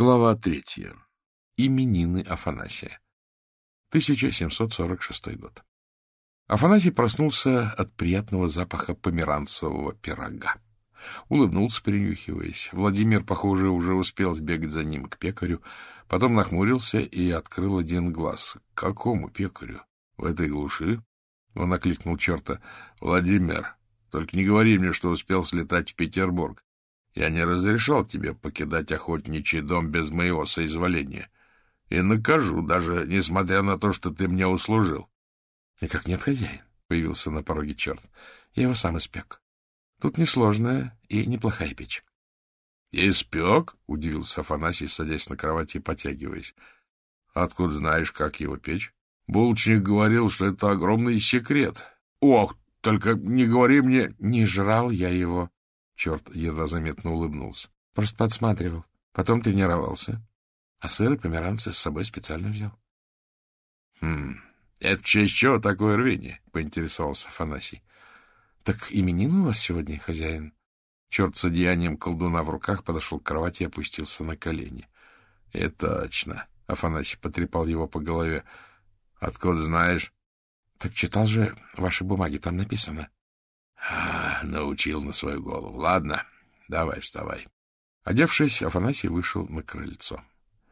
Глава третья. Именины Афанасия. 1746 год. Афанасий проснулся от приятного запаха померанцевого пирога. Улыбнулся, принюхиваясь. Владимир, похоже, уже успел сбегать за ним к пекарю, потом нахмурился и открыл один глаз. — К какому пекарю? В этой глуши? Он окликнул черта. — Владимир, только не говори мне, что успел слетать в Петербург. Я не разрешал тебе покидать охотничий дом без моего соизволения. И накажу, даже несмотря на то, что ты мне услужил. — Никак нет, хозяин, — появился на пороге черт. — Я его сам испек. Тут несложная и неплохая печь. — Испек? — удивился Афанасий, садясь на кровати и потягиваясь. — Откуда знаешь, как его печь? Булочник говорил, что это огромный секрет. — Ох, только не говори мне... — Не жрал я его. Черт едва заметно улыбнулся. — Просто подсматривал. Потом тренировался. А сыр и померанцы с собой специально взял. — Хм, это в честь чего такое рвение? — поинтересовался Афанасий. — Так именин у вас сегодня, хозяин? Черт с одеянием колдуна в руках подошел к кровати и опустился на колени. — Это точно. Афанасий потрепал его по голове. — Откуда знаешь? — Так читал же ваши бумаги, там написано. — Научил на свою голову. Ладно, давай вставай. Одевшись, Афанасий вышел на крыльцо.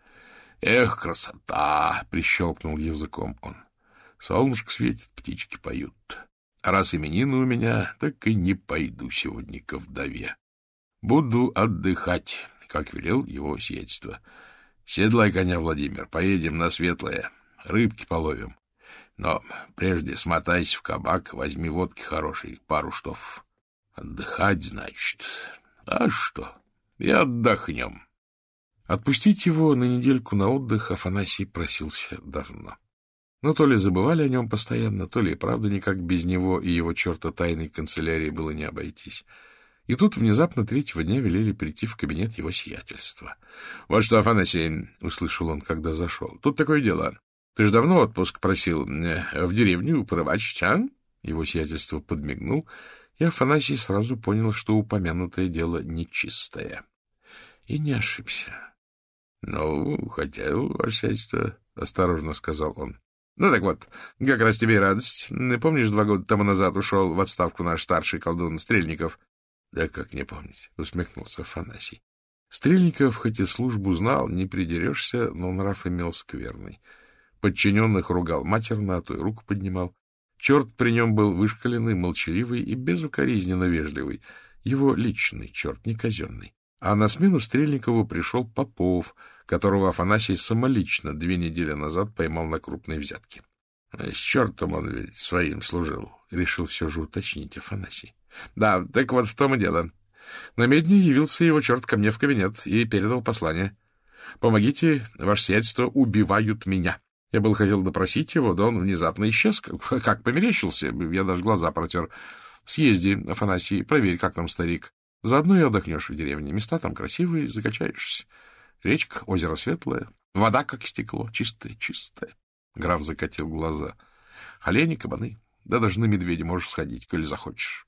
— Эх, красота! — прищелкнул языком он. Солнышко светит, птички поют. А раз именины у меня, так и не пойду сегодня ко вдове. Буду отдыхать, как велел его сиятельство. Седлай коня, Владимир, поедем на светлое, рыбки половим. Но прежде смотайся в кабак, возьми водки хорошей, пару штоф. Отдыхать, значит. А что? И отдохнем. Отпустить его на недельку на отдых Афанасий просился давно. Но то ли забывали о нем постоянно, то ли и правда никак без него и его черта тайной канцелярии было не обойтись. И тут внезапно третьего дня велели прийти в кабинет его сиятельства. — Вот что, Афанасий, — услышал он, когда зашел, — тут такое дело. Ты ж давно отпуск просил э, в деревню порыбачить, а? Его сиятельство подмигнул, и Афанасий сразу понял, что упомянутое дело нечистое. И не ошибся. — Ну, хотел, ваше сиятельство, — осторожно сказал он. — Ну так вот, как раз тебе и радость. Помнишь, два года тому назад ушел в отставку наш старший колдун Стрельников? — Да как не помнить, — усмехнулся Афанасий. Стрельников хоть и службу знал, не придерешься, но нрав имел скверный. Подчиненных ругал матерно, а то и руку поднимал. Черт при нем был вышкаленный, молчаливый и безукоризненно вежливый. Его личный черт, не казенный. А на смену Стрельникову пришел Попов, которого Афанасий самолично две недели назад поймал на крупной взятке. — С чертом он ведь своим служил, — решил все же уточнить Афанасий. — Да, так вот в том и дело. На медне явился его черт ко мне в кабинет и передал послание. — Помогите, ваше сиятельство, убивают меня. Я был хотел допросить его, да он внезапно исчез, как, померещился. Я даже глаза протер. Съезди, Афанасий, проверь, как там старик. Заодно и отдохнешь в деревне. Места там красивые, закачаешься. Речка, озеро светлое, вода как стекло, чистая, чистая. Граф закатил глаза. Олени, кабаны, да даже на медведя можешь сходить, коли захочешь.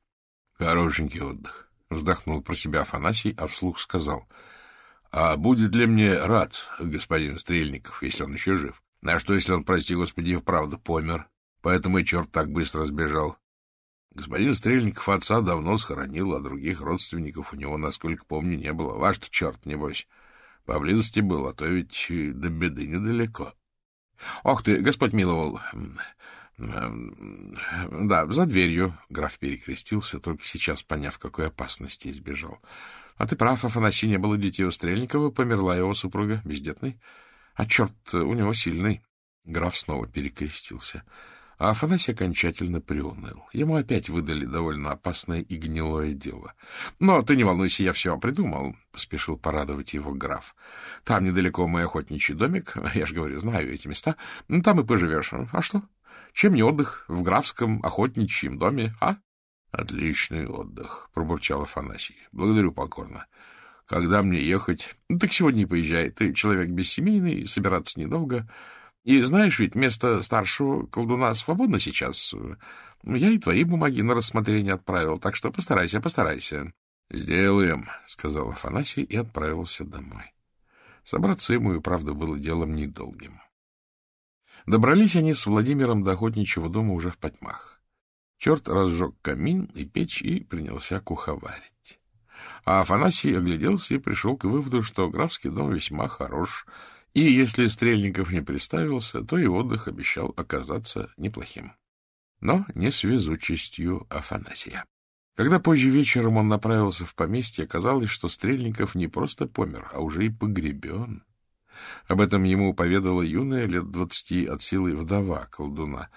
Хорошенький отдых. Вздохнул про себя Афанасий, а вслух сказал. — А будет ли мне рад господин Стрельников, если он еще жив? А что, если он, прости господи, вправду помер? Поэтому и черт так быстро сбежал. Господин Стрельников отца давно схоронил, а других родственников у него, насколько помню, не было. Ваш-то черт, небось, поблизости был, а то ведь до беды недалеко. — Ох ты, Господь миловал! Да, за дверью. Граф перекрестился, только сейчас поняв, какой опасности избежал. — А ты прав, Афанасий, не было детей у Стрельникова, померла его супруга, бездетной. А черт у него сильный. Граф снова перекрестился. А Афанасий окончательно приуныл. Ему опять выдали довольно опасное и гнилое дело. — Но ты не волнуйся, я все придумал, — поспешил порадовать его граф. — Там недалеко мой охотничий домик, я же говорю, знаю эти места, там и поживешь. А что? Чем не отдых в графском охотничьем доме, а? — Отличный отдых, — пробурчал Афанасий. — Благодарю покорно. Когда мне ехать? Ну, так сегодня и поезжай. Ты человек бессемейный, собираться недолго. И знаешь ведь, место старшего колдуна свободно сейчас. Я и твои бумаги на рассмотрение отправил, так что постарайся, постарайся. — Сделаем, — сказал Афанасий и отправился домой. Собраться ему и правда было делом недолгим. Добрались они с Владимиром до охотничьего дома уже в потьмах. Черт разжег камин и печь и принялся куховарить. А Афанасий огляделся и пришел к выводу, что графский дом весьма хорош, и если Стрельников не представился, то и отдых обещал оказаться неплохим. Но не с Афанасия. Когда позже вечером он направился в поместье, оказалось, что Стрельников не просто помер, а уже и погребен. Об этом ему поведала юная, лет двадцати от силы вдова колдуна.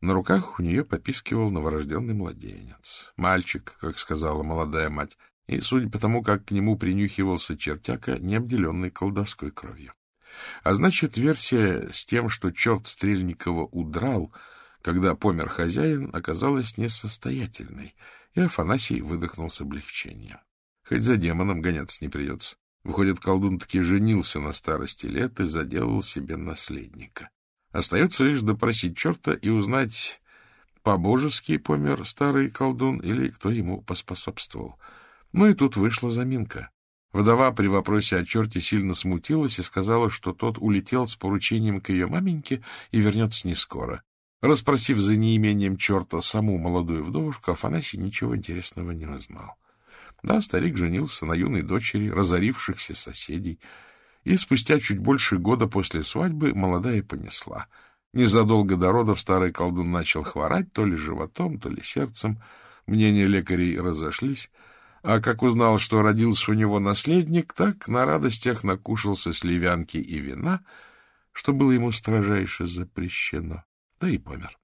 На руках у нее попискивал новорожденный младенец. Мальчик, как сказала молодая мать, и, судя по тому, как к нему принюхивался чертяка, не обделенный колдовской кровью. А значит, версия с тем, что черт Стрельникова удрал, когда помер хозяин, оказалась несостоятельной, и Афанасий выдохнул с облегчением. Хоть за демоном гоняться не придется. Выходит, колдун таки женился на старости лет и заделал себе наследника. Остается лишь допросить черта и узнать, по-божески помер старый колдун или кто ему поспособствовал. Ну и тут вышла заминка. Вдова при вопросе о черте сильно смутилась и сказала, что тот улетел с поручением к ее маменьке и вернется не скоро. Распросив за неимением черта саму молодую вдовушку, Афанасий ничего интересного не узнал. Да, старик женился на юной дочери разорившихся соседей, и спустя чуть больше года после свадьбы молодая понесла. Незадолго до родов старый колдун начал хворать то ли животом, то ли сердцем. Мнения лекарей разошлись, а как узнал, что родился у него наследник, так на радостях накушался сливянки и вина, что было ему строжайше запрещено, да и помер.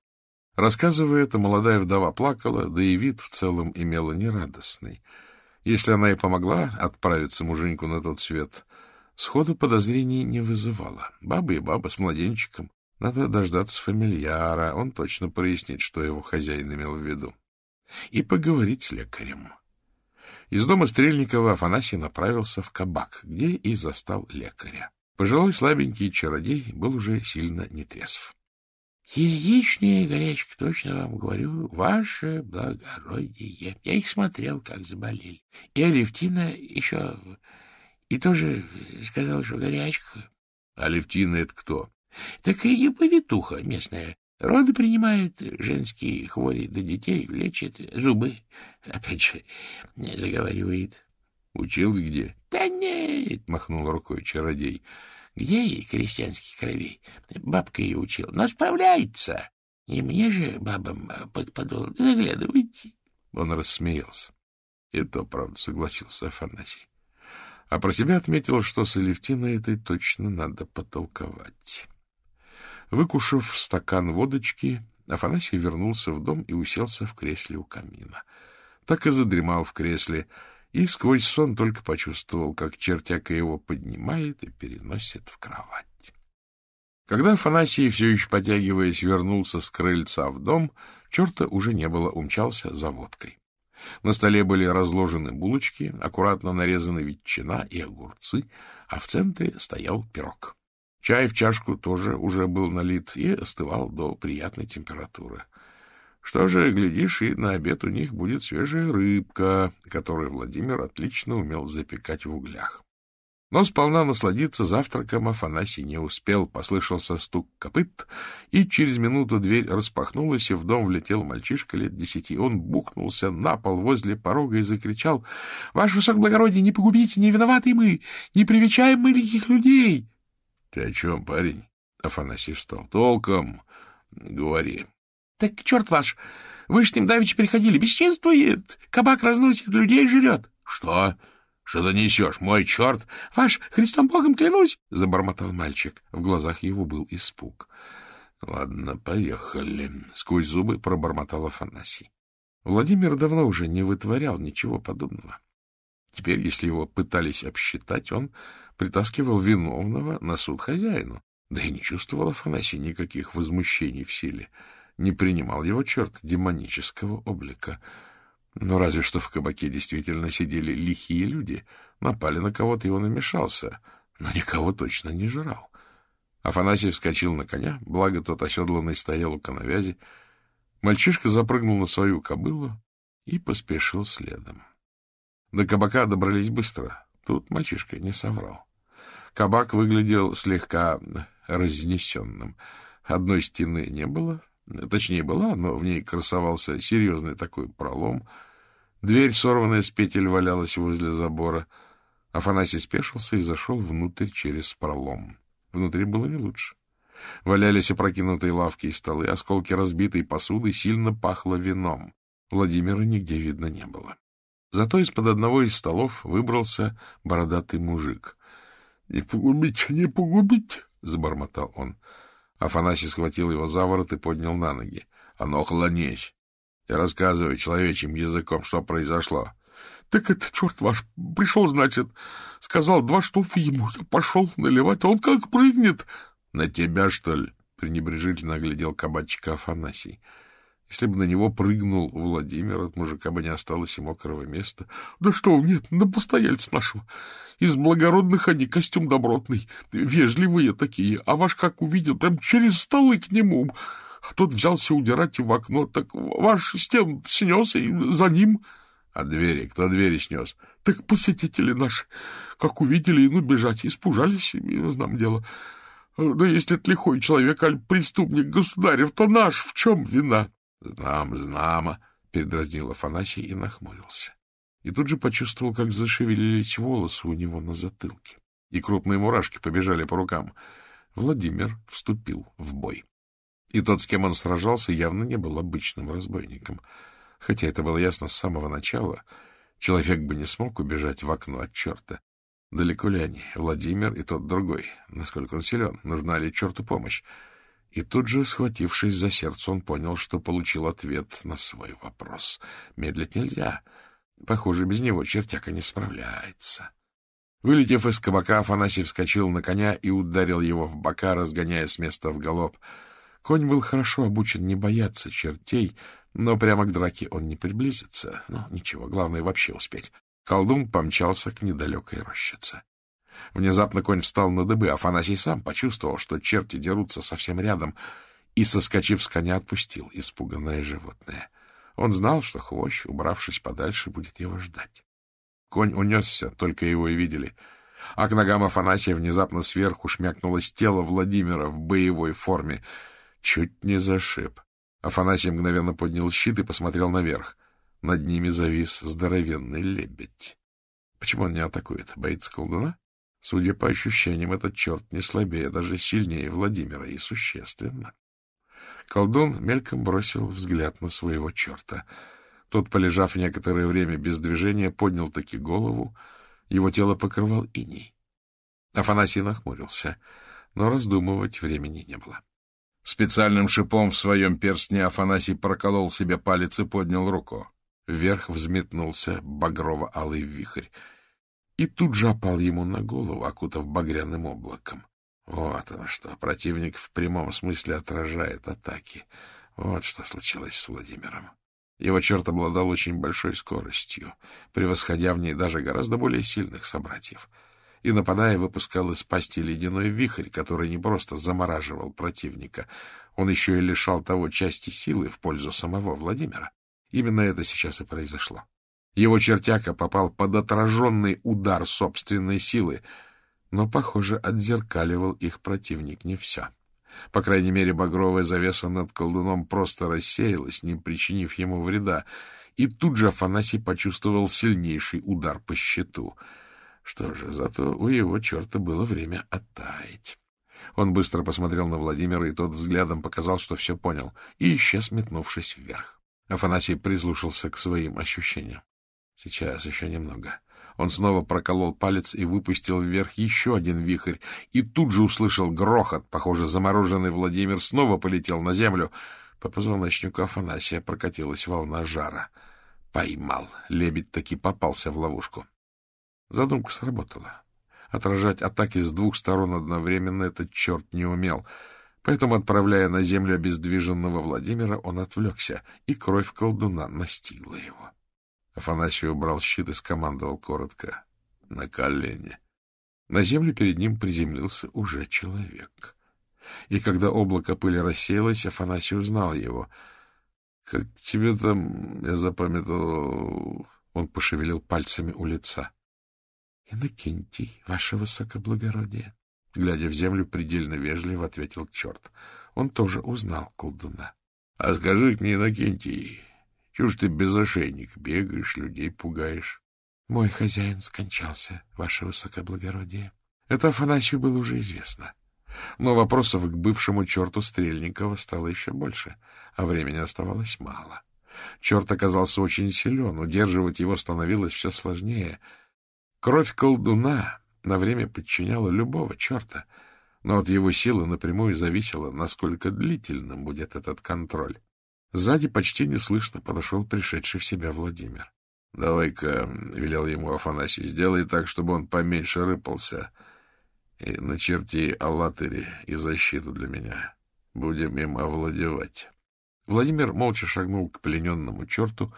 Рассказывая это, молодая вдова плакала, да и вид в целом имела нерадостный — если она и помогла отправиться муженьку на тот свет, сходу подозрений не вызывала. Баба и баба с младенчиком. Надо дождаться фамильяра, он точно прояснит, что его хозяин имел в виду. И поговорить с лекарем. Из дома Стрельникова Афанасий направился в кабак, где и застал лекаря. Пожилой слабенький чародей был уже сильно нетрезв. Яичная горячка, точно вам говорю, ваше благородие. Я их смотрел, как заболели. И Алевтина еще... И тоже сказала, что горячка. Алевтина — это кто? Так и повитуха местная. Роды принимает, женские хвори до детей лечит, зубы, опять же, заговаривает. — Учил где? — Да нет, — махнул рукой чародей. Где ей крестьянских кровей? Бабка ее учила. Но справляется. И мне же, бабам, под подол заглядывайте. Он рассмеялся. И то, правда, согласился Афанасий. А про себя отметил, что с Алевтиной этой точно надо потолковать. Выкушав стакан водочки, Афанасий вернулся в дом и уселся в кресле у камина. Так и задремал в кресле, и сквозь сон только почувствовал, как чертяка его поднимает и переносит в кровать. Когда Афанасий, все еще потягиваясь, вернулся с крыльца в дом, черта уже не было, умчался за водкой. На столе были разложены булочки, аккуратно нарезаны ветчина и огурцы, а в центре стоял пирог. Чай в чашку тоже уже был налит и остывал до приятной температуры. Что же, глядишь, и на обед у них будет свежая рыбка, которую Владимир отлично умел запекать в углях. Но сполна насладиться завтраком Афанасий не успел. Послышался стук копыт, и через минуту дверь распахнулась, и в дом влетел мальчишка лет десяти. Он бухнулся на пол возле порога и закричал. — Ваше высокоблагородие, не погубите, не виноваты мы, не привечаем мы лихих людей! — Ты о чем, парень? — Афанасий встал. — Толком говори. — Так черт ваш! Вы с ним давеча переходили. Бесчинствует! Кабак разносит, людей жрет. — Что? Что ты несешь? Мой черт! — Ваш, Христом Богом клянусь! — забормотал мальчик. В глазах его был испуг. — Ладно, поехали. Сквозь зубы пробормотал Афанасий. Владимир давно уже не вытворял ничего подобного. Теперь, если его пытались обсчитать, он притаскивал виновного на суд хозяину. Да и не чувствовал Афанасий никаких возмущений в силе не принимал его черт демонического облика. Но разве что в кабаке действительно сидели лихие люди, напали на кого-то, и он намешался, но никого точно не жрал. Афанасий вскочил на коня, благо тот оседланный стоял у коновязи. Мальчишка запрыгнул на свою кобылу и поспешил следом. До кабака добрались быстро. Тут мальчишка не соврал. Кабак выглядел слегка разнесенным. Одной стены не было, точнее была, но в ней красовался серьезный такой пролом. Дверь, сорванная с петель, валялась возле забора. Афанасий спешился и зашел внутрь через пролом. Внутри было не лучше. Валялись опрокинутые лавки и столы, осколки разбитой посуды, сильно пахло вином. Владимира нигде видно не было. Зато из-под одного из столов выбрался бородатый мужик. — Не погубить, не погубить! — забормотал он. Афанасий схватил его за ворот и поднял на ноги. — А ну, клонись! И рассказывай человечьим языком, что произошло. — Так это черт ваш пришел, значит, сказал два штофа ему. Пошел наливать, а он как прыгнет. — На тебя, что ли? — пренебрежительно оглядел кабачика Афанасий. Если бы на него прыгнул Владимир, от мужика бы не осталось и мокрого места. — Да что, нет, на постояльца нашего. Из благородных они, костюм добротный, вежливые такие. А ваш как увидел, прям через столы к нему. А тот взялся удирать в окно, так ваш стен снес и за ним... — А двери? Кто двери снес? — Так посетители наши, как увидели, ну, бежать, испужались, знам дело. Да если это лихой человек, аль преступник государев, то наш в чем вина? — Знам, знамо, — передразнил Афанасий и нахмурился. И тут же почувствовал, как зашевелились волосы у него на затылке, и крупные мурашки побежали по рукам. Владимир вступил в бой. И тот, с кем он сражался, явно не был обычным разбойником. Хотя это было ясно с самого начала, человек бы не смог убежать в окно от черта. Далеко ли они, Владимир и тот другой? Насколько он силен? Нужна ли черту помощь? И тут же, схватившись за сердце, он понял, что получил ответ на свой вопрос. Медлить нельзя. Похоже, без него чертяка не справляется. Вылетев из кабака, Афанасий вскочил на коня и ударил его в бока, разгоняя с места в галоп. Конь был хорошо обучен не бояться чертей, но прямо к драке он не приблизится. Ну, ничего, главное вообще успеть. Колдун помчался к недалекой рощице. Внезапно конь встал на дыбы. Афанасий сам почувствовал, что черти дерутся совсем рядом, и, соскочив с коня, отпустил испуганное животное. Он знал, что хвощ, убравшись подальше, будет его ждать. Конь унесся, только его и видели. А к ногам Афанасия внезапно сверху шмякнулось тело Владимира в боевой форме. Чуть не зашиб. Афанасий мгновенно поднял щит и посмотрел наверх. Над ними завис здоровенный лебедь. Почему он не атакует? Боится колдуна? Судя по ощущениям, этот черт не слабее, даже сильнее Владимира, и существенно. Колдун мельком бросил взгляд на своего черта. Тот, полежав некоторое время без движения, поднял таки голову. Его тело покрывал иней. Афанасий нахмурился, но раздумывать времени не было. Специальным шипом в своем перстне Афанасий проколол себе палец и поднял руку. Вверх взметнулся багрово-алый вихрь и тут же опал ему на голову, окутав багряным облаком. Вот оно что, противник в прямом смысле отражает атаки. Вот что случилось с Владимиром. Его черт обладал очень большой скоростью, превосходя в ней даже гораздо более сильных собратьев. И, нападая, выпускал из пасти ледяной вихрь, который не просто замораживал противника, он еще и лишал того части силы в пользу самого Владимира. Именно это сейчас и произошло. Его чертяка попал под отраженный удар собственной силы, но, похоже, отзеркаливал их противник не все. По крайней мере, багровая завеса над колдуном просто рассеялась, не причинив ему вреда, и тут же Афанасий почувствовал сильнейший удар по щиту. Что же, зато у его черта было время оттаять. Он быстро посмотрел на Владимира, и тот взглядом показал, что все понял, и исчез, метнувшись вверх. Афанасий прислушался к своим ощущениям. Сейчас еще немного. Он снова проколол палец и выпустил вверх еще один вихрь, и тут же услышал грохот. Похоже, замороженный Владимир снова полетел на землю. По позвоночнику Афанасия прокатилась волна жара. Поймал. Лебедь таки попался в ловушку. Задумка сработала. Отражать атаки с двух сторон одновременно этот черт не умел. Поэтому, отправляя на землю обездвиженного Владимира, он отвлекся, и кровь колдуна настигла его. Афанасий убрал щит и скомандовал коротко. На колени. На землю перед ним приземлился уже человек. И когда облако пыли рассеялось, Афанасий узнал его. — Как тебе там, я запамятовал... Он пошевелил пальцами у лица. — Иннокентий, ваше высокоблагородие. Глядя в землю, предельно вежливо ответил черт. Он тоже узнал колдуна. — А скажи мне, Иннокентий, чего ж ты без ошейника бегаешь, людей пугаешь? — Мой хозяин скончался, ваше высокоблагородие. Это Афанасию было уже известно. Но вопросов к бывшему черту Стрельникова стало еще больше, а времени оставалось мало. Черт оказался очень силен, удерживать его становилось все сложнее. Кровь колдуна на время подчиняла любого черта, но от его силы напрямую зависело, насколько длительным будет этот контроль. Сзади почти неслышно подошел пришедший в себя Владимир. — Давай-ка, — велел ему Афанасий, — сделай так, чтобы он поменьше рыпался, и начерти аллатыри и защиту для меня. Будем им овладевать. Владимир молча шагнул к плененному черту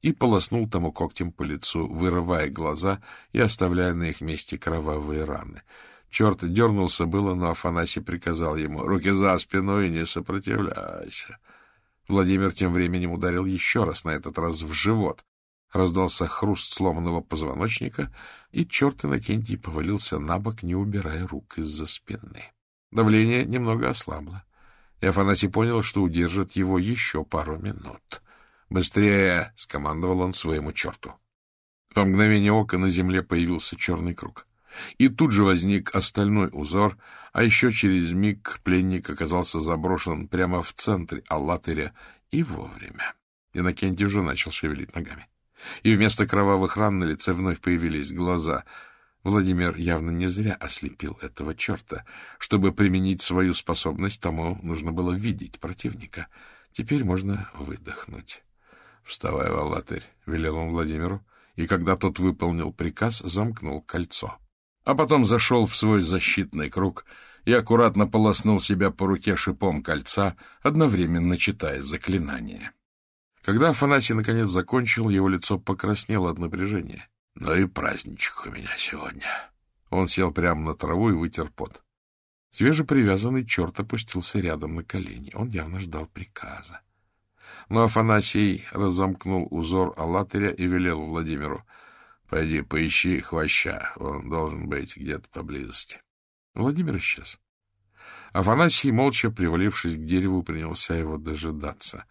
и полоснул тому когтем по лицу, вырывая глаза и оставляя на их месте кровавые раны. Черт дернулся было, но Афанасий приказал ему «Руки за спину и не сопротивляйся». Владимир тем временем ударил еще раз, на этот раз в живот. Раздался хруст сломанного позвоночника, и черт Иннокентий повалился на бок, не убирая рук из-за спины. Давление немного ослабло и Афанасий понял, что удержит его еще пару минут. «Быстрее!» — скомандовал он своему черту. В мгновение ока на земле появился черный круг. И тут же возник остальной узор, а еще через миг пленник оказался заброшен прямо в центре Аллатыря и вовремя. Иннокентий уже начал шевелить ногами. И вместо кровавых ран на лице вновь появились глаза — Владимир явно не зря ослепил этого черта. Чтобы применить свою способность, тому нужно было видеть противника. Теперь можно выдохнуть. — Вставай, Валатырь, — велел он Владимиру, и когда тот выполнил приказ, замкнул кольцо. А потом зашел в свой защитный круг и аккуратно полоснул себя по руке шипом кольца, одновременно читая заклинание. Когда Афанасий наконец закончил, его лицо покраснело от напряжения. Ну и праздничек у меня сегодня. Он сел прямо на траву и вытер пот. Свежепривязанный черт опустился рядом на колени. Он явно ждал приказа. Но Афанасий разомкнул узор Аллатыря и велел Владимиру. — Пойди, поищи хвоща. Он должен быть где-то поблизости. Владимир исчез. Афанасий, молча привалившись к дереву, принялся его дожидаться.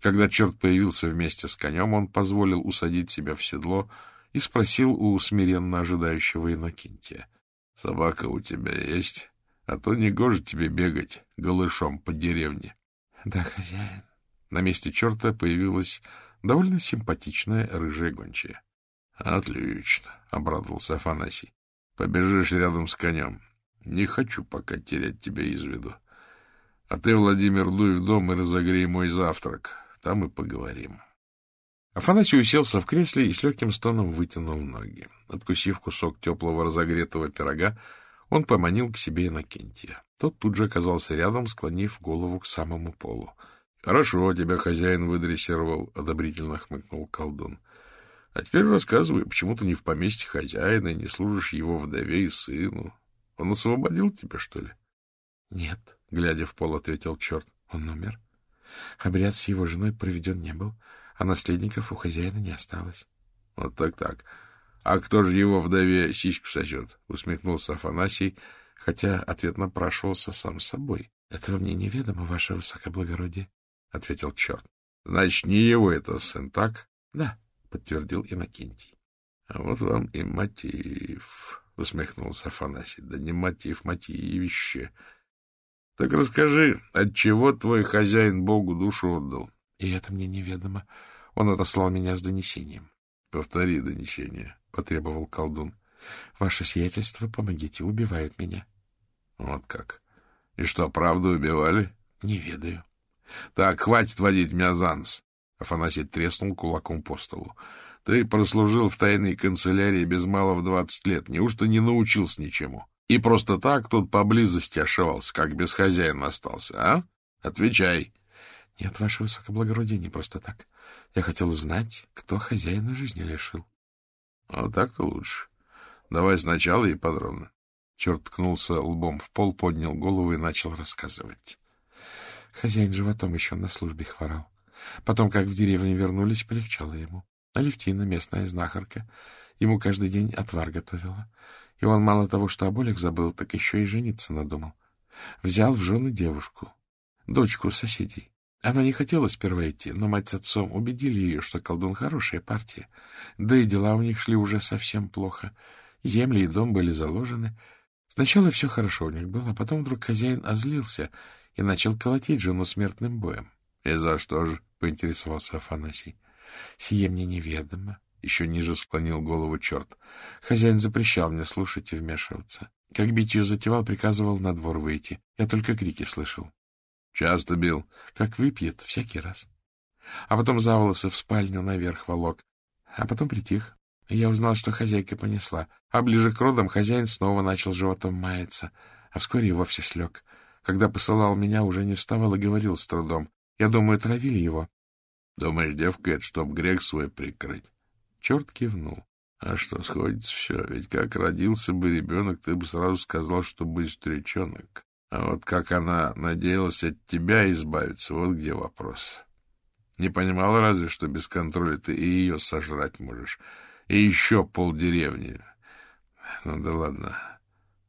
Когда черт появился вместе с конем, он позволил усадить себя в седло — и спросил у смиренно ожидающего Иннокентия. — Собака у тебя есть? А то не гоже тебе бегать голышом по деревне. — Да, хозяин. На месте черта появилась довольно симпатичная рыжая гончая. — Отлично, — обрадовался Афанасий. — Побежишь рядом с конем. Не хочу пока терять тебя из виду. А ты, Владимир, дуй в дом и разогрей мой завтрак. Там и поговорим. Афанасий уселся в кресле и с легким стоном вытянул ноги. Откусив кусок теплого разогретого пирога, он поманил к себе Иннокентия. Тот тут же оказался рядом, склонив голову к самому полу. — Хорошо, тебя хозяин выдрессировал, — одобрительно хмыкнул колдун. — А теперь рассказывай, почему ты не в поместье хозяина и не служишь его вдове и сыну? Он освободил тебя, что ли? — Нет, — глядя в пол, ответил черт. — Он умер. Обряд с его женой проведен не был. — а наследников у хозяина не осталось. — Вот так-так. А кто же его вдове сиську сосет? — усмехнулся Афанасий, хотя ответ напрашивался сам собой. — Этого мне неведомо, ваше высокоблагородие, — ответил черт. — Значит, не его это сын, так? — Да, — подтвердил Иннокентий. — А вот вам и мотив, — усмехнулся Афанасий. — Да не мотив, мотивище. — Так расскажи, отчего твой хозяин Богу душу отдал? И это мне неведомо. Он отослал меня с донесением. — Повтори донесение, — потребовал колдун. — Ваше сиятельство, помогите, убивают меня. — Вот как. И что, правду убивали? — Не ведаю. — Так, хватит водить меня за нос. Афанасий треснул кулаком по столу. — Ты прослужил в тайной канцелярии без малого двадцать лет. Неужто не научился ничему? И просто так тут поблизости ошивался, как без хозяина остался, а? Отвечай. —— Нет, ваше высокоблагородие, не просто так. Я хотел узнать, кто хозяина жизни лишил. — А так-то лучше. Давай сначала и подробно. Черт ткнулся лбом в пол, поднял голову и начал рассказывать. Хозяин животом еще на службе хворал. Потом, как в деревню вернулись, полегчало ему. Алевтина, местная знахарка, ему каждый день отвар готовила. И он мало того, что о болях забыл, так еще и жениться надумал. Взял в жены девушку, дочку соседей. Она не хотела сперва идти, но мать с отцом убедили ее, что колдун хорошая партия. Да и дела у них шли уже совсем плохо. Земли и дом были заложены. Сначала все хорошо у них было, а потом вдруг хозяин озлился и начал колотить жену смертным боем. — И за что же? — поинтересовался Афанасий. — Сие мне неведомо. Еще ниже склонил голову черт. Хозяин запрещал мне слушать и вмешиваться. Как бить ее затевал, приказывал на двор выйти. Я только крики слышал. Часто бил. Как выпьет, всякий раз. А потом за волосы в спальню наверх волок. А потом притих. Я узнал, что хозяйка понесла. А ближе к родам хозяин снова начал животом маяться. А вскоре и вовсе слег. Когда посылал меня, уже не вставал и говорил с трудом. Я думаю, травили его. — Думаешь, девка, это чтоб грех свой прикрыть? Черт кивнул. А что, сходится все. Ведь как родился бы ребенок, ты бы сразу сказал, что быстрячонок. А вот как она надеялась от тебя избавиться, вот где вопрос. Не понимала разве, что без контроля ты и ее сожрать можешь. И еще полдеревни. Ну да ладно.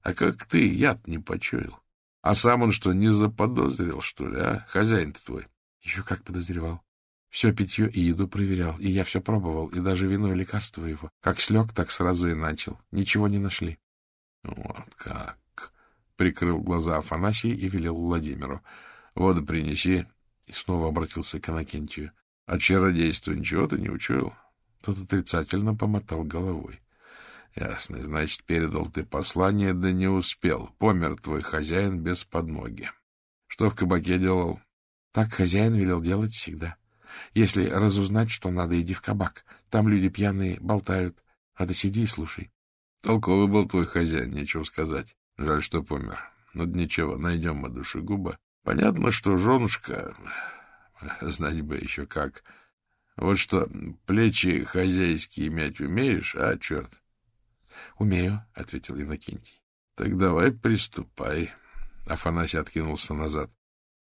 А как ты яд не почуял? А сам он что, не заподозрил, что ли, а? Хозяин-то твой. Еще как подозревал. Все питье и еду проверял, и я все пробовал, и даже вино и лекарство его. Как слег, так сразу и начал. Ничего не нашли. — Вот как! — прикрыл глаза Афанасий и велел Владимиру. — Воду принеси. И снова обратился к Иннокентию. — А чародейство ничего ты не учуял? Тот отрицательно помотал головой. — Ясно. Значит, передал ты послание, да не успел. Помер твой хозяин без подмоги. Что в кабаке делал? — Так хозяин велел делать всегда. — если разузнать, что надо, иди в кабак. Там люди пьяные болтают. А ты сиди и слушай. Толковый был твой хозяин, нечего сказать. Жаль, что помер. Ну, ничего, найдем мы душегуба. Понятно, что женушка... Знать бы еще как. Вот что, плечи хозяйские мять умеешь, а, черт? — Умею, — ответил Иннокентий. — Так давай приступай. Афанасий откинулся назад.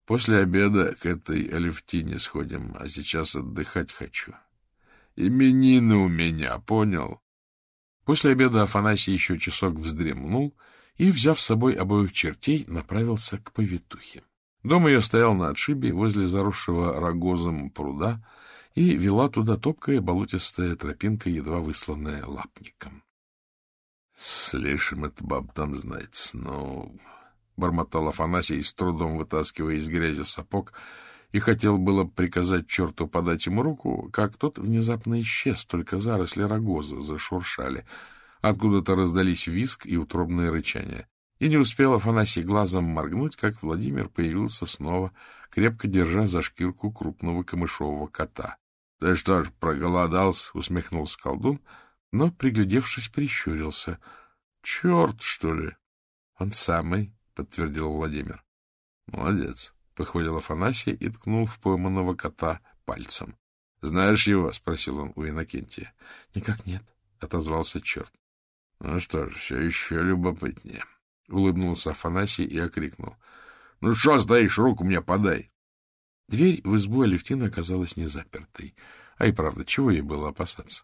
После обеда к этой Алевтине сходим, а сейчас отдыхать хочу. Именины у меня, понял? После обеда Афанасий еще часок вздремнул и, взяв с собой обоих чертей, направился к повитухе. Дом ее стоял на отшибе возле заросшего рогозом пруда и вела туда топкая болотистая тропинка, едва высланная лапником. — Слышим, это баб там знает, но — бормотал Афанасий, с трудом вытаскивая из грязи сапог, и хотел было приказать черту подать ему руку, как тот внезапно исчез, только заросли рогоза зашуршали. Откуда-то раздались виск и утробное рычание. И не успел Афанасий глазом моргнуть, как Владимир появился снова, крепко держа за шкирку крупного камышового кота. — Ты что ж, проголодался? — усмехнулся колдун, но, приглядевшись, прищурился. — Черт, что ли? — Он самый, — подтвердил Владимир. — Молодец, — похвалил Афанасий и ткнул в пойманного кота пальцем. — Знаешь его? — спросил он у Иннокентия. — Никак нет, — отозвался черт. — Ну что ж, все еще любопытнее. Улыбнулся Афанасий и окрикнул. — Ну что стоишь, руку мне подай. Дверь в избу Алевтины оказалась не запертой. А и правда, чего ей было опасаться?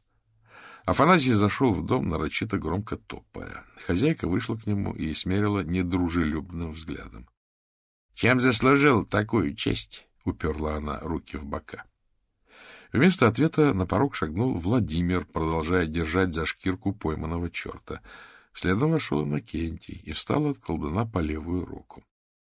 Афанасий зашел в дом, нарочито громко топая. Хозяйка вышла к нему и смерила недружелюбным взглядом. — Чем заслужил такую честь? — уперла она руки в бока. Вместо ответа на порог шагнул Владимир, продолжая держать за шкирку пойманного черта. Следом вошел Иннокентий и встал от колдуна по левую руку.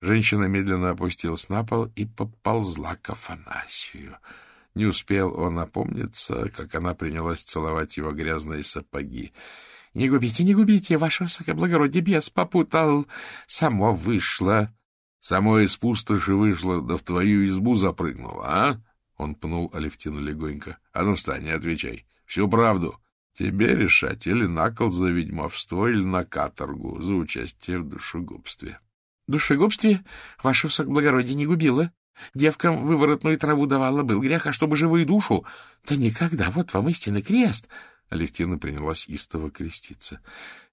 Женщина медленно опустилась на пол и поползла к Афанасию — не успел он опомниться, как она принялась целовать его грязные сапоги. — Не губите, не губите, ваше высокоблагородие, бес попутал. Само вышло. — Само из пустоши вышло, да в твою избу запрыгнуло, а? Он пнул Алевтину легонько. — А ну встань, не отвечай. Всю правду. Тебе решать или на кол за ведьмовство, или на каторгу за участие в душегубстве. — Душегубстве ваше высокоблагородие не губило, Девкам выворотную траву давала, был грех, а чтобы живую душу, то никогда. Вот вам истинный крест. Алевтина принялась истово креститься.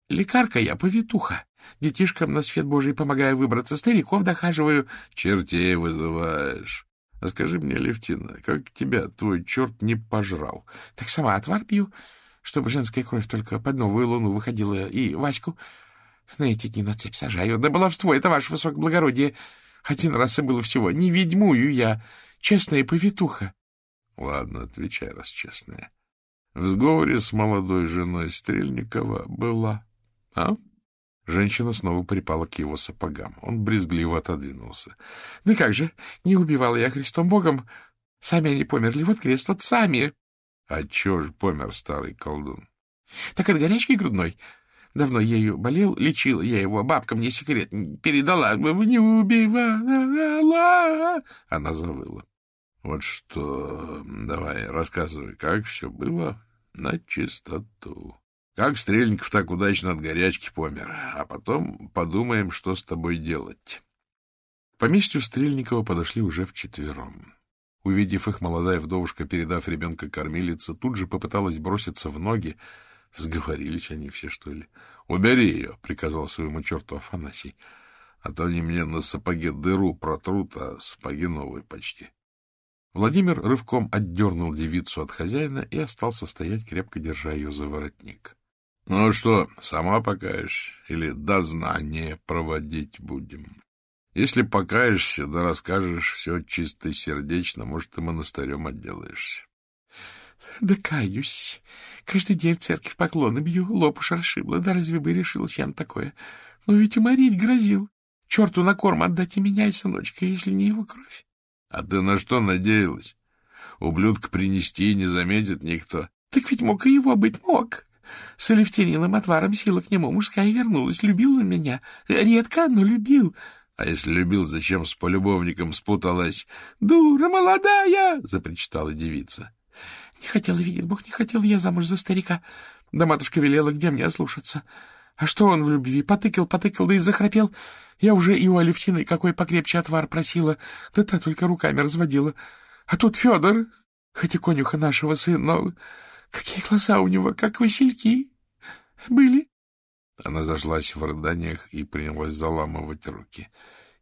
Лекарка я, повитуха. Детишкам на свет Божий помогаю выбраться, стариков дохаживаю. Чертей вызываешь. А скажи мне, Левтина, как тебя твой черт не пожрал? Так сама отвар пью, чтобы женская кровь только под новую луну выходила, и Ваську на эти дни на цепь сажаю. Да баловство — это ваше высокоблагородие. Один раз и было всего. Не ведьмую я, честная повитуха. Ладно, отвечай, раз честная. В сговоре с молодой женой Стрельникова была, а? Женщина снова припала к его сапогам. Он брезгливо отодвинулся. — Да как же, не убивала я Христом Богом. Сами они померли, вот крест, вот сами. — А чего же помер старый колдун? — Так от горячки грудной. Давно ею болел, лечила я его. Бабка мне секрет передала. Не убивала. Она завыла. — Вот что... Давай, рассказывай, как все было на чистоту. Как Стрельников так удачно от горячки помер, а потом подумаем, что с тобой делать. К поместью Стрельникова подошли уже вчетвером. Увидев их, молодая вдовушка, передав ребенка кормилице, тут же попыталась броситься в ноги. Сговорились они все, что ли? — Убери ее, — приказал своему черту Афанасий, — а то они мне на сапоге дыру протрут, а сапоги новые почти. Владимир рывком отдернул девицу от хозяина и остался стоять, крепко держа ее за воротник. Ну что, сама покаешь или дознание проводить будем? Если покаешься, да расскажешь все чисто и сердечно, может, ты монастырем отделаешься. — Да каюсь. Каждый день в церковь поклоны бью, лоб уж расшибла. Да разве бы решилась я на такое? Но ведь уморить грозил. Черту на корм отдать и меня, и сыночка, если не его кровь. — А ты на что надеялась? Ублюдка принести не заметит никто. — Так ведь мог и его быть мог. С алевтининым отваром сила к нему мужская вернулась. Любил он меня. Редко, но любил. А если любил, зачем с полюбовником спуталась? — Дура молодая! — запричитала девица. — Не хотела видеть Бог, не хотела я замуж за старика. Да матушка велела, где мне ослушаться. А что он в любви? Потыкал, потыкал, да и захрапел. Я уже и у Алевтины какой покрепче отвар просила, да та только руками разводила. А тут Федор, хоть и конюха нашего сына, но Какие глаза у него, как васильки. Были. Она зашлась в рыданиях и принялась заламывать руки.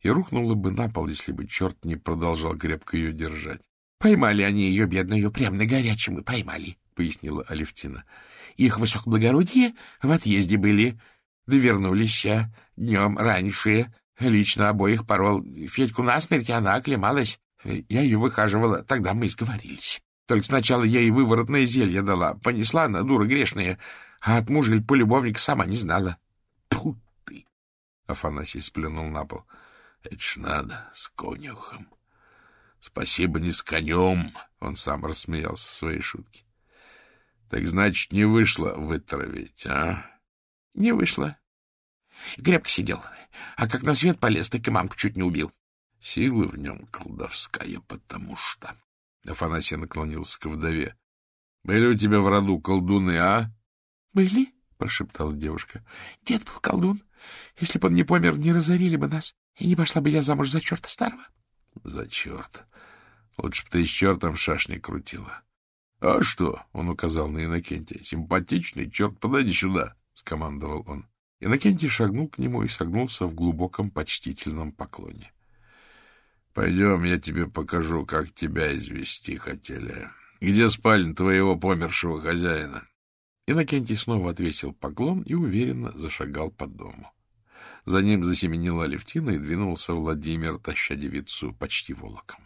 И рухнула бы на пол, если бы черт не продолжал крепко ее держать. — Поймали они ее, бедную, прямо на горячем и поймали, — пояснила Алевтина. — Их высокоблагородие в отъезде были. Да вернулись а днем раньше. Лично обоих порол. Федьку насмерть, она оклемалась. Я ее выхаживала, тогда мы и сговорились. Только сначала я ей выворотное зелье дала. Понесла она, дура грешная. А от мужа или полюбовника сама не знала. Тьфу ты! Афанасий сплюнул на пол. Это ж надо, с конюхом. Спасибо, не с конем. Он сам рассмеялся своей шутке. Так значит, не вышло вытравить, а? Не вышло. Крепко сидел. А как на свет полез, так и мамку чуть не убил. Силы в нем колдовская, потому что... Афанасий наклонился к вдове. — Были у тебя в роду колдуны, а? — Были, — прошептала девушка. — Дед был колдун. Если бы он не помер, не разорили бы нас, и не пошла бы я замуж за черта старого. — За черт! Лучше бы ты с чертом шашни крутила. — А что? — он указал на Иннокентия. — Симпатичный черт, подойди сюда, — скомандовал он. Иннокентий шагнул к нему и согнулся в глубоком почтительном поклоне. Пойдем, я тебе покажу, как тебя извести хотели. Где спальня твоего помершего хозяина? Иннокентий снова отвесил поклон и уверенно зашагал по дому. За ним засеменила Левтина и двинулся Владимир, таща девицу почти волоком.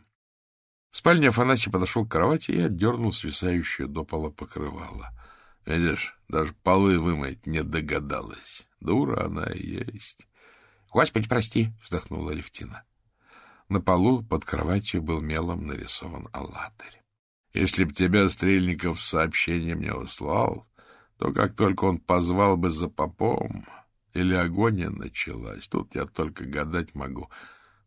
В спальне Афанасий подошел к кровати и отдернул свисающее до пола покрывало. — Видишь, даже полы вымыть не догадалась. Дура она и есть. — Господи, прости, — вздохнула Левтина. На полу под кроватью был мелом нарисован аллатырь. Если б тебя Стрельников с сообщением не услал, то как только он позвал бы за попом, или агония началась, тут я только гадать могу,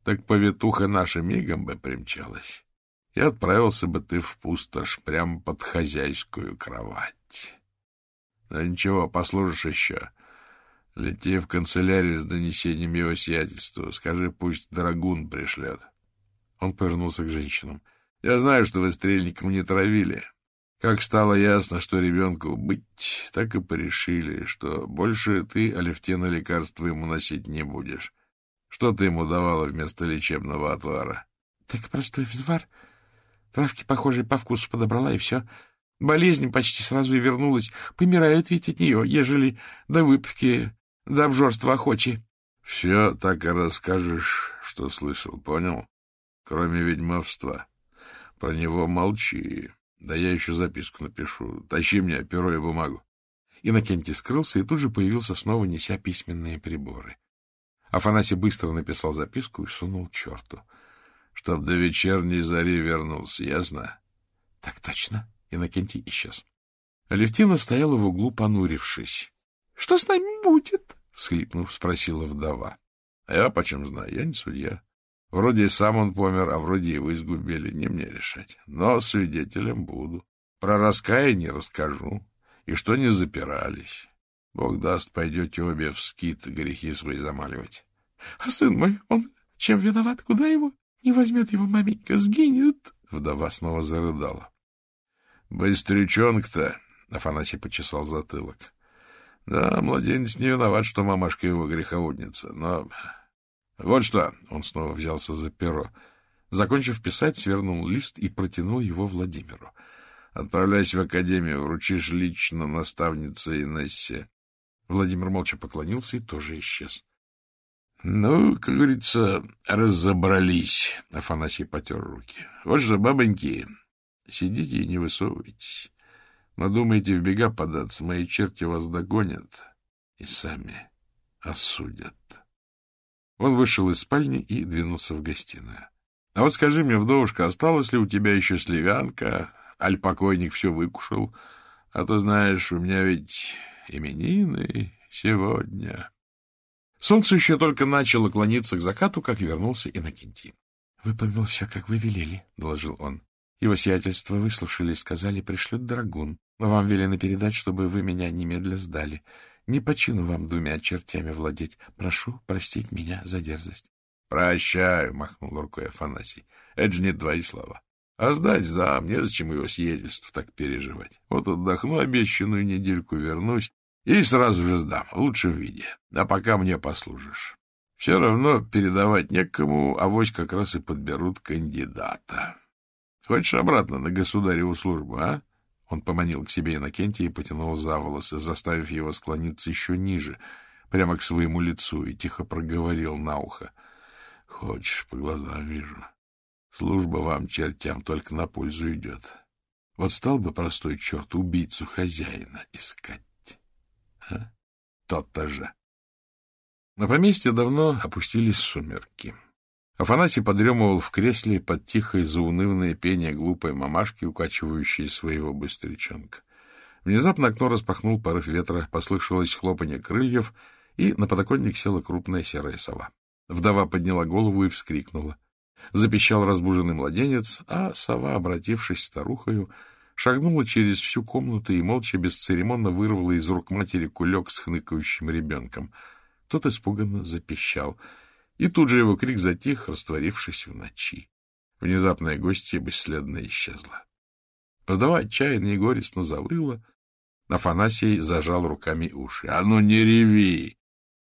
так повитуха наша мигом бы примчалась, и отправился бы ты в пустошь прямо под хозяйскую кровать. Но ничего, послужишь еще. Лети в канцелярию с донесением его сиятельства. Скажи, пусть Драгун пришлет. Он повернулся к женщинам. Я знаю, что вы стрельником не травили. Как стало ясно, что ребенку быть, так и порешили, что больше ты, Алевтина, лекарства ему носить не будешь. Что ты ему давала вместо лечебного отвара? — Так простой взвар. Травки, похожие по вкусу, подобрала, и все. Болезнь почти сразу и вернулась. Помирают ведь от нее, ежели до выпивки, до обжорства охочи. — Все так и расскажешь, что слышал, понял? Кроме ведьмовства. Про него молчи. Да я еще записку напишу. Тащи мне перо и бумагу. Иннокентий скрылся и тут же появился снова, неся письменные приборы. Афанасий быстро написал записку и сунул черту. — Чтоб до вечерней зари вернулся, ясно? — Так точно. Иннокентий исчез. Алевтина стояла в углу, понурившись. — Что с нами будет? — всхлипнув, спросила вдова. — А я почем знаю, я не судья. Вроде и сам он помер, а вроде и вы сгубили, не мне решать. Но свидетелем буду. Про раскаяние расскажу. И что не запирались. Бог даст, пойдете обе в скит грехи свои замаливать. — А сын мой, он чем виноват? Куда его? Не возьмет его маменька, сгинет. Вдова снова зарыдала. — Быстрючонок-то, — Афанасий почесал затылок. — Да, младенец не виноват, что мамашка его греховодница, но... Вот что, — он снова взялся за перо. Закончив писать, свернул лист и протянул его Владимиру. — Отправляйся в академию, вручишь лично наставнице Инессе. Владимир молча поклонился и тоже исчез. — Ну, как говорится, разобрались, — Афанасий потер руки. — Вот же, бабоньки, сидите и не высовывайтесь. Надумаете в бега податься, мои черти вас догонят и сами осудят. Он вышел из спальни и двинулся в гостиную. — А вот скажи мне, вдовушка, осталась ли у тебя еще сливянка? Аль покойник все выкушал? А то, знаешь, у меня ведь именины сегодня. Солнце еще только начало клониться к закату, как вернулся Иннокентий. — Выполнил все, как вы велели, — доложил он. Его сиятельство выслушали и сказали, пришлют драгун. Но вам велено передать, чтобы вы меня немедля сдали. Не почину вам двумя чертями владеть. Прошу простить меня за дерзость. — Прощаю, — махнул рукой Афанасий. — Это же не твои слова. А сдать сдам, незачем его съедельству так переживать. Вот отдохну обещанную недельку, вернусь и сразу же сдам, в лучшем виде. А пока мне послужишь. Все равно передавать некому, а вось как раз и подберут кандидата. Хочешь обратно на государеву службу, а? Он поманил к себе Иннокентия и потянул за волосы, заставив его склониться еще ниже, прямо к своему лицу, и тихо проговорил на ухо. — Хочешь, по глазам вижу. Служба вам, чертям, только на пользу идет. Вот стал бы простой черт убийцу хозяина искать. А? Тот-то же. На поместье давно опустились сумерки. Афанасий подремывал в кресле под тихое заунывное пение глупой мамашки, укачивающей своего быстрячонка. Внезапно окно распахнул порыв ветра, послышалось хлопанье крыльев, и на подоконник села крупная серая сова. Вдова подняла голову и вскрикнула. Запищал разбуженный младенец, а сова, обратившись старухою, шагнула через всю комнату и молча, бесцеремонно вырвала из рук матери кулек с хныкающим ребенком. Тот испуганно запищал — и тут же его крик затих, растворившись в ночи. Внезапная гостья бесследно исчезла. Вдова отчаянно и горестно завыла. Афанасий зажал руками уши. — А ну не реви!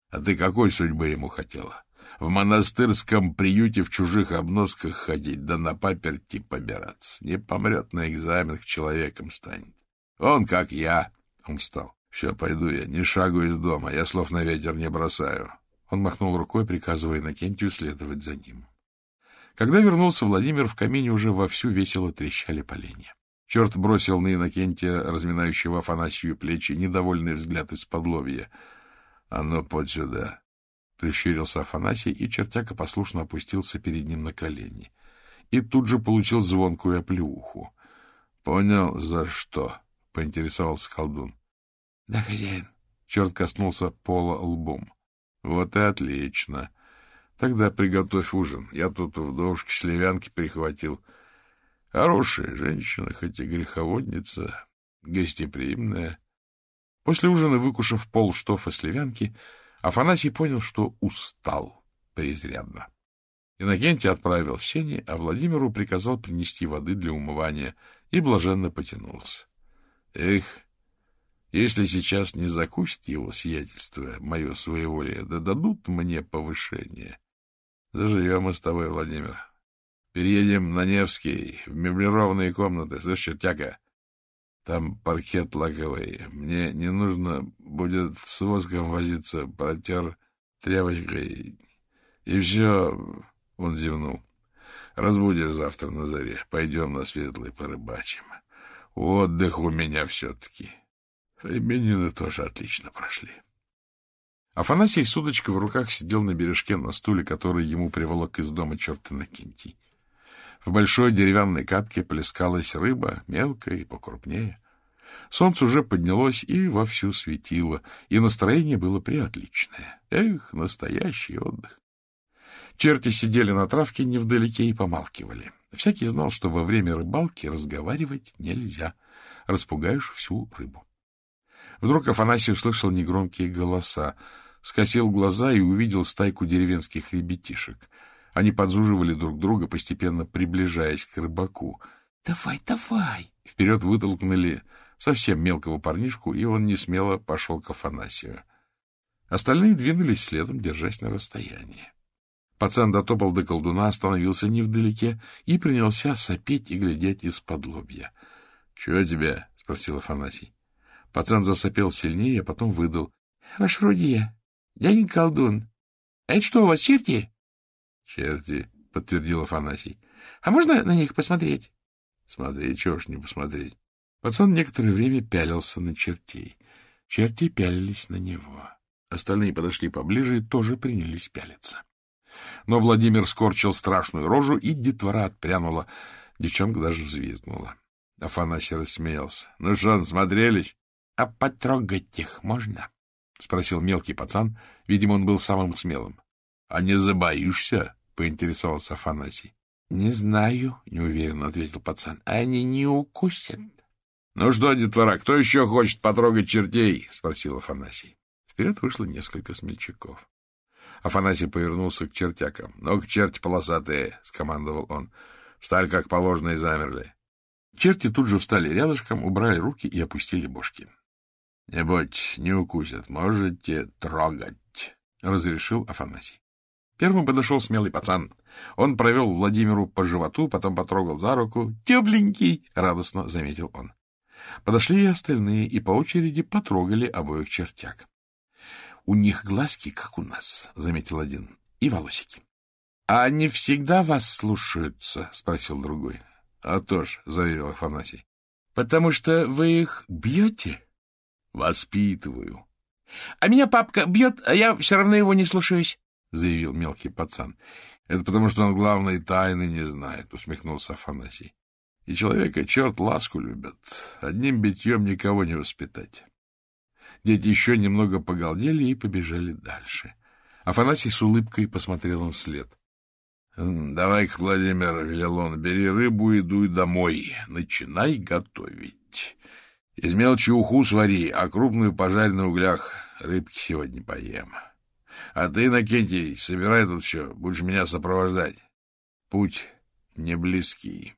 А ты какой судьбы ему хотела? В монастырском приюте в чужих обносках ходить, да на паперти побираться. Не помрет на экзаменах, человеком станет. Он как я. Он встал. Все, пойду я, не шагу из дома, я слов на ветер не бросаю. Он махнул рукой, приказывая Иннокентию следовать за ним. Когда вернулся Владимир, в камине уже вовсю весело трещали поленья. Черт бросил на Иннокентия, разминающего Афанасию плечи, недовольный взгляд из-под лобья. — А ну, под сюда! — прищурился Афанасий, и чертяка послушно опустился перед ним на колени. И тут же получил звонкую оплеуху. — Понял, за что? — поинтересовался колдун. — Да, хозяин. Черт коснулся пола лбом. Вот и отлично. Тогда приготовь ужин. Я тут у вдовушки сливянки прихватил. Хорошая женщина, хоть и греховодница, гостеприимная. После ужина, выкушав пол штофа сливянки, Афанасий понял, что устал презрядно. Иннокентий отправил в сени, а Владимиру приказал принести воды для умывания и блаженно потянулся. Эх, если сейчас не закусит его сиятельство, мое своеволие, да дадут мне повышение. Заживем мы с тобой, Владимир. Переедем на Невский, в меблированные комнаты. Слышь, чертяка, там паркет лаковый. Мне не нужно будет с воском возиться, протер тряпочкой. И все, он зевнул. Разбудишь завтра на заре. Пойдем на светлый порыбачим. Отдых у меня все-таки. Именины тоже отлично прошли. Афанасий с удочкой в руках сидел на бережке на стуле, который ему приволок из дома черт Иннокентий. В большой деревянной катке плескалась рыба, мелкая и покрупнее. Солнце уже поднялось и вовсю светило, и настроение было приотличное. Эх, настоящий отдых! Черти сидели на травке невдалеке и помалкивали. Всякий знал, что во время рыбалки разговаривать нельзя. Распугаешь всю рыбу. Вдруг Афанасий услышал негромкие голоса, скосил глаза и увидел стайку деревенских ребятишек. Они подзуживали друг друга, постепенно приближаясь к рыбаку. — Давай, давай! Вперед вытолкнули совсем мелкого парнишку, и он несмело пошел к Афанасию. Остальные двинулись следом, держась на расстоянии. Пацан дотопал до колдуна, остановился невдалеке и принялся сопеть и глядеть из-под лобья. — Чего тебе? — спросил Афанасий. Пацан засопел сильнее, а потом выдал. — Ваш Рудья, дяденька колдун, это что, у вас черти? — Черти, — подтвердил Афанасий. — А можно на них посмотреть? — Смотри, чего ж не посмотреть. Пацан некоторое время пялился на чертей. Черти пялились на него. Остальные подошли поближе и тоже принялись пялиться. Но Владимир скорчил страшную рожу, и детвора отпрянула. Девчонка даже взвизгнула. Афанасий рассмеялся. — Ну что, смотрелись? — А потрогать их можно? — спросил мелкий пацан. Видимо, он был самым смелым. — А не забоишься? — поинтересовался Афанасий. — Не знаю, — неуверенно ответил пацан. — Они не укусят. — Ну что, детвора, кто еще хочет потрогать чертей? — спросил Афанасий. Вперед вышло несколько смельчаков. Афанасий повернулся к чертякам. — Ну-ка, черти полосатые! — скомандовал он. — Встали как положено и замерли. Черти тут же встали рядышком, убрали руки и опустили бошки. — Не будь, не укусят, можете трогать, — разрешил Афанасий. Первым подошел смелый пацан. Он провел Владимиру по животу, потом потрогал за руку. «Тепленький!» — радостно заметил он. Подошли и остальные, и по очереди потрогали обоих чертяк. — У них глазки, как у нас, — заметил один, — и волосики. — А они всегда вас слушаются? — спросил другой. — А то ж, — заверил Афанасий. — Потому что вы их бьете? — Воспитываю. — А меня папка бьет, а я все равно его не слушаюсь, — заявил мелкий пацан. — Это потому, что он главной тайны не знает, — усмехнулся Афанасий. — И человека черт ласку любят. Одним битьем никого не воспитать. Дети еще немного погалдели и побежали дальше. Афанасий с улыбкой посмотрел им вслед. — Давай-ка, Владимир, — велел он, — бери рыбу и дуй домой. Начинай готовить. Из мелочи уху свари, а крупную пожарь на углях. Рыбки сегодня поем. А ты, Накентий, собирай тут все, будешь меня сопровождать. Путь не близкий.